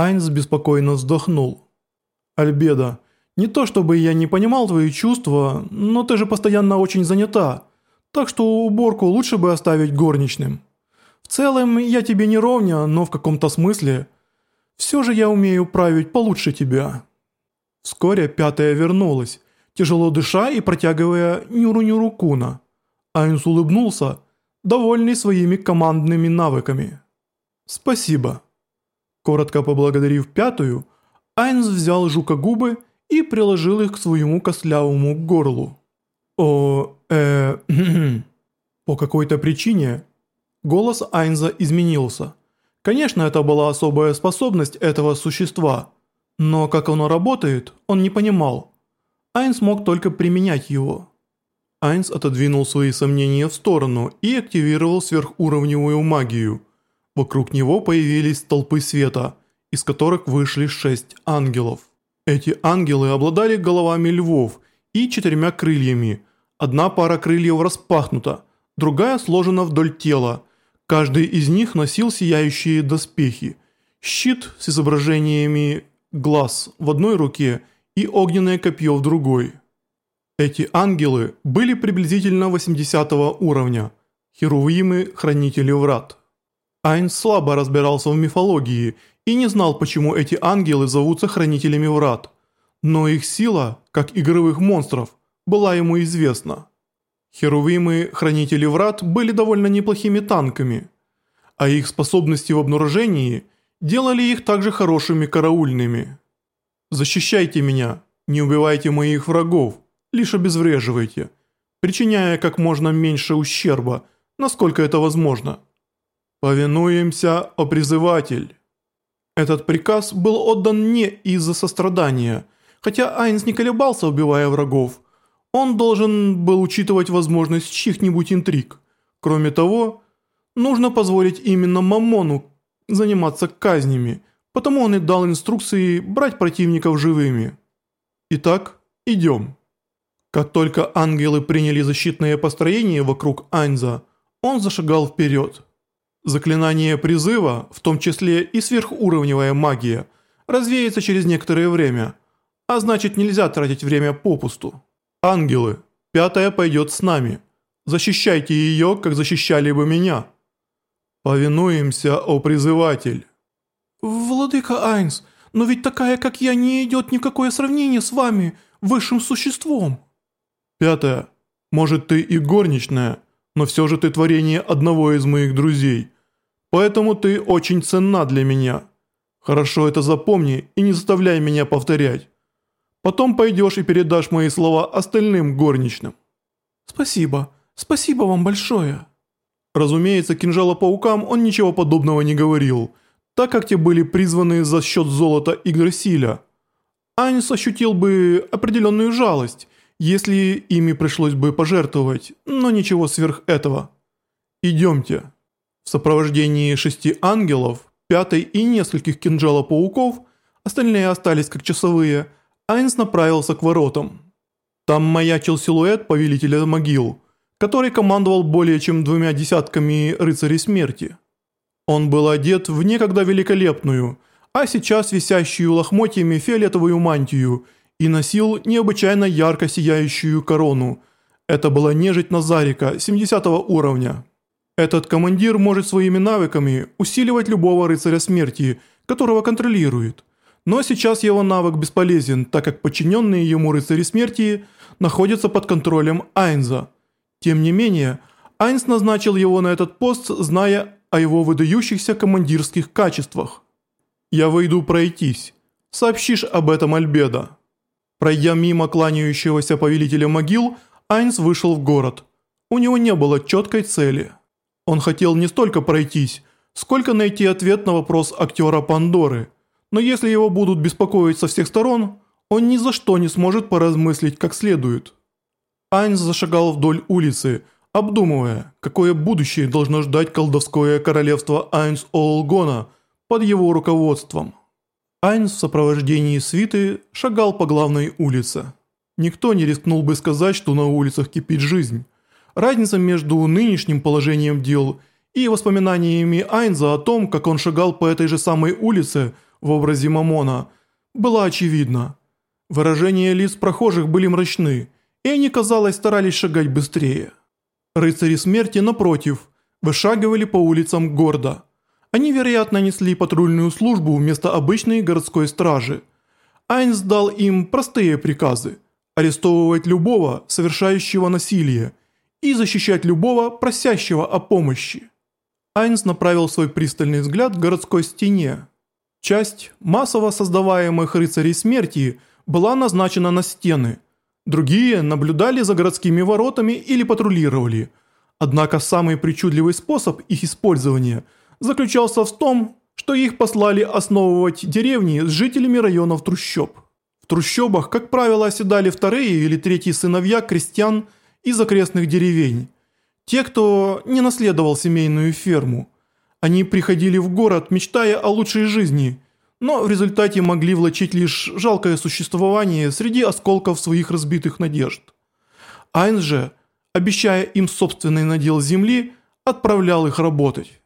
Айнс беспокойно вздохнул. «Альбеда, не то чтобы я не понимал твои чувства, но ты же постоянно очень занята, так что уборку лучше бы оставить горничным. В целом я тебе не ровня, но в каком-то смысле все же я умею править получше тебя». Вскоре пятая вернулась, тяжело дыша и протягивая Нюру-Нюру Куна. Айнс улыбнулся, довольный своими командными навыками. «Спасибо». Коротко поблагодарив пятую, Айнс взял жука губы и приложил их к своему костлявому горлу. «О, э, По какой-то причине голос Айнза изменился. Конечно, это была особая способность этого существа, но как оно работает, он не понимал. Айнс мог только применять его. Айнс отодвинул свои сомнения в сторону и активировал сверхуровневую магию. Вокруг него появились столпы света, из которых вышли шесть ангелов. Эти ангелы обладали головами львов и четырьмя крыльями. Одна пара крыльев распахнута, другая сложена вдоль тела. Каждый из них носил сияющие доспехи. Щит с изображениями глаз в одной руке и огненное копье в другой. Эти ангелы были приблизительно 80 уровня, херувимы хранители врат. Айнс слабо разбирался в мифологии и не знал, почему эти ангелы зовутся хранителями врат, но их сила, как игровых монстров, была ему известна. Херувимы хранители врат были довольно неплохими танками, а их способности в обнаружении делали их также хорошими караульными. «Защищайте меня, не убивайте моих врагов, лишь обезвреживайте, причиняя как можно меньше ущерба, насколько это возможно». «Повинуемся, о призыватель!» Этот приказ был отдан не из-за сострадания, хотя Айнс не колебался, убивая врагов. Он должен был учитывать возможность чьих-нибудь интриг. Кроме того, нужно позволить именно Мамону заниматься казнями, потому он и дал инструкции брать противников живыми. Итак, идем. Как только ангелы приняли защитное построение вокруг Айнза, он зашагал вперед. Заклинание призыва, в том числе и сверхуровневая магия, развеется через некоторое время, а значит нельзя тратить время попусту. Ангелы, пятая пойдет с нами. Защищайте ее, как защищали бы меня. Повинуемся, о призыватель. Владыка Айнс, но ведь такая, как я, не идет никакое сравнение с вами, высшим существом. Пятая, может ты и горничная, но все же ты творение одного из моих друзей. Поэтому ты очень ценна для меня. Хорошо это запомни и не заставляй меня повторять. Потом пойдешь и передашь мои слова остальным горничным». «Спасибо, спасибо вам большое». Разумеется, кинжала-паукам он ничего подобного не говорил, так как те были призваны за счет золота Игдрасиля. Айнс ощутил бы определенную жалость – если ими пришлось бы пожертвовать, но ничего сверх этого. Идемте. В сопровождении шести ангелов, пятой и нескольких кинжала-пауков, остальные остались как часовые, Айнс направился к воротам. Там маячил силуэт повелителя могил, который командовал более чем двумя десятками рыцарей смерти. Он был одет в некогда великолепную, а сейчас висящую лохмотьями фиолетовую мантию – и носил необычайно ярко сияющую корону. Это была нежить Назарика 70 уровня. Этот командир может своими навыками усиливать любого рыцаря смерти, которого контролирует. Но сейчас его навык бесполезен, так как подчиненные ему рыцари смерти находятся под контролем Айнза. Тем не менее, Айнс назначил его на этот пост, зная о его выдающихся командирских качествах. «Я выйду пройтись. Сообщишь об этом Альбеда». Пройдя мимо кланяющегося повелителя могил, Айнс вышел в город. У него не было четкой цели. Он хотел не столько пройтись, сколько найти ответ на вопрос актера Пандоры. Но если его будут беспокоить со всех сторон, он ни за что не сможет поразмыслить как следует. Айнс зашагал вдоль улицы, обдумывая, какое будущее должно ждать колдовское королевство Айнс Олгона под его руководством. Айнс в сопровождении свиты шагал по главной улице. Никто не рискнул бы сказать, что на улицах кипит жизнь. Разница между нынешним положением дел и воспоминаниями Айнза о том, как он шагал по этой же самой улице в образе Мамона была очевидна. Выражения лиц прохожих были мрачны, и они, казалось, старались шагать быстрее. Рыцари смерти, напротив, вышагивали по улицам города. Они, вероятно, несли патрульную службу вместо обычной городской стражи. Айнс дал им простые приказы – арестовывать любого, совершающего насилие, и защищать любого, просящего о помощи. Айнс направил свой пристальный взгляд к городской стене. Часть массово создаваемых рыцарей смерти была назначена на стены – Другие наблюдали за городскими воротами или патрулировали. Однако самый причудливый способ их использования заключался в том, что их послали основывать деревни с жителями районов трущоб. В трущобах, как правило, оседали вторые или третьи сыновья крестьян из окрестных деревень. Те, кто не наследовал семейную ферму. Они приходили в город, мечтая о лучшей жизни – но в результате могли влачить лишь жалкое существование среди осколков своих разбитых надежд. Айнс же, обещая им собственный надел земли, отправлял их работать.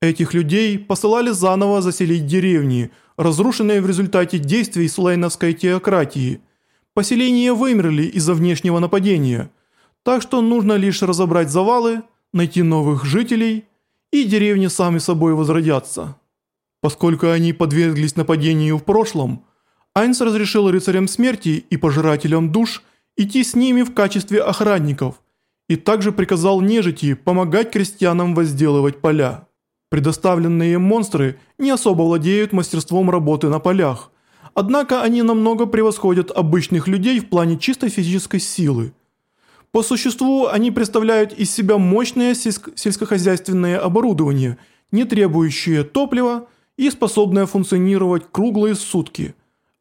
Этих людей посылали заново заселить деревни, разрушенные в результате действий слейновской теократии. Поселения вымерли из-за внешнего нападения, так что нужно лишь разобрать завалы, найти новых жителей, и деревни сами собой возродятся. Поскольку они подверглись нападению в прошлом, Айнс разрешил рыцарям смерти и пожирателям душ идти с ними в качестве охранников и также приказал нежити помогать крестьянам возделывать поля. Предоставленные монстры не особо владеют мастерством работы на полях, однако они намного превосходят обычных людей в плане чистой физической силы. По существу они представляют из себя мощное сельскохозяйственное оборудование, не требующее топлива, и способная функционировать круглые сутки.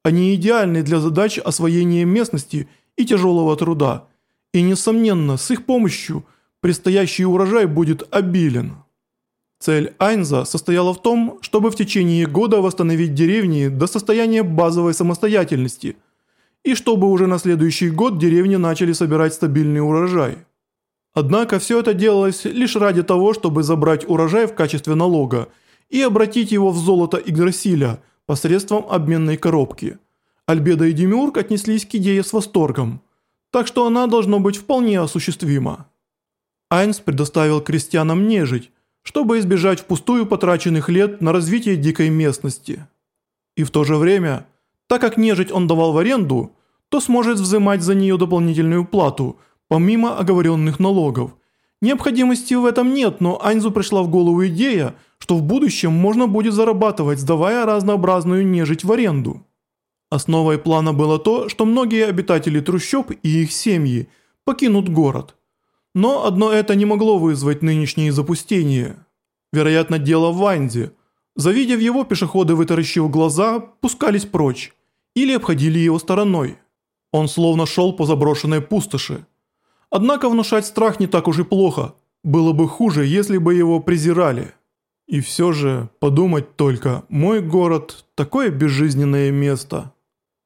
Они идеальны для задач освоения местности и тяжелого труда. И несомненно, с их помощью предстоящий урожай будет обилен. Цель Айнза состояла в том, чтобы в течение года восстановить деревни до состояния базовой самостоятельности, и чтобы уже на следующий год деревни начали собирать стабильный урожай. Однако все это делалось лишь ради того, чтобы забрать урожай в качестве налога – и обратить его в золото Игдрасиля посредством обменной коробки. Альбеда и Демиург отнеслись к идее с восторгом, так что она должна быть вполне осуществима. Айнс предоставил крестьянам нежить, чтобы избежать впустую потраченных лет на развитие дикой местности. И в то же время, так как нежить он давал в аренду, то сможет взимать за нее дополнительную плату, помимо оговоренных налогов. Необходимости в этом нет, но Айнзу пришла в голову идея – что в будущем можно будет зарабатывать, сдавая разнообразную нежить в аренду. Основой плана было то, что многие обитатели трущоб и их семьи покинут город. Но одно это не могло вызвать нынешнее запустение. Вероятно, дело в Ванде. Завидев его, пешеходы, вытаращив глаза, пускались прочь или обходили его стороной. Он словно шел по заброшенной пустоши. Однако внушать страх не так уж и плохо. Было бы хуже, если бы его презирали. И все же, подумать только, мой город – такое безжизненное место.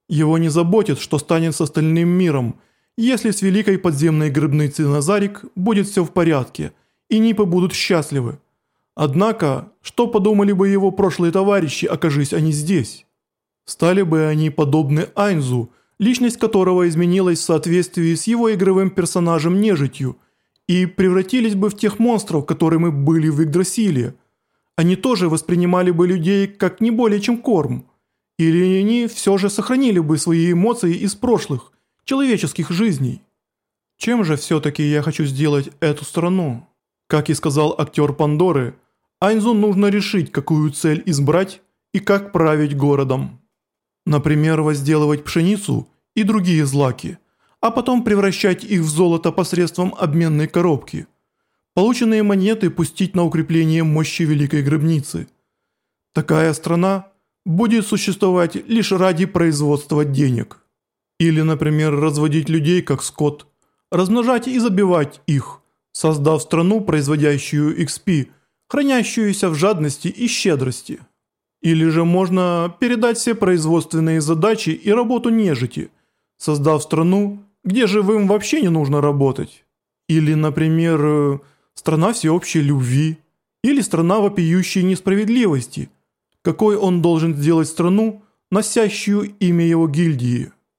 Его не заботит, что станет с остальным миром, если с великой подземной гробницей Назарик будет все в порядке, и Нипы будут счастливы. Однако, что подумали бы его прошлые товарищи, окажись они здесь? Стали бы они подобны Айнзу, личность которого изменилась в соответствии с его игровым персонажем нежитью, и превратились бы в тех монстров, которыми были в Игдрасиле – они тоже воспринимали бы людей как не более чем корм. Или они все же сохранили бы свои эмоции из прошлых, человеческих жизней. Чем же все-таки я хочу сделать эту страну? Как и сказал актер Пандоры, Айнзу нужно решить, какую цель избрать и как править городом. Например, возделывать пшеницу и другие злаки, а потом превращать их в золото посредством обменной коробки – Полученные монеты пустить на укрепление мощи Великой Гробницы. Такая страна будет существовать лишь ради производства денег. Или, например, разводить людей как скот, размножать и забивать их, создав страну, производящую XP, хранящуюся в жадности и щедрости. Или же можно передать все производственные задачи и работу нежити, создав страну, где живым вообще не нужно работать. Или, например, страна всеобщей любви или страна вопиющей несправедливости, какой он должен сделать страну, носящую имя его гильдии.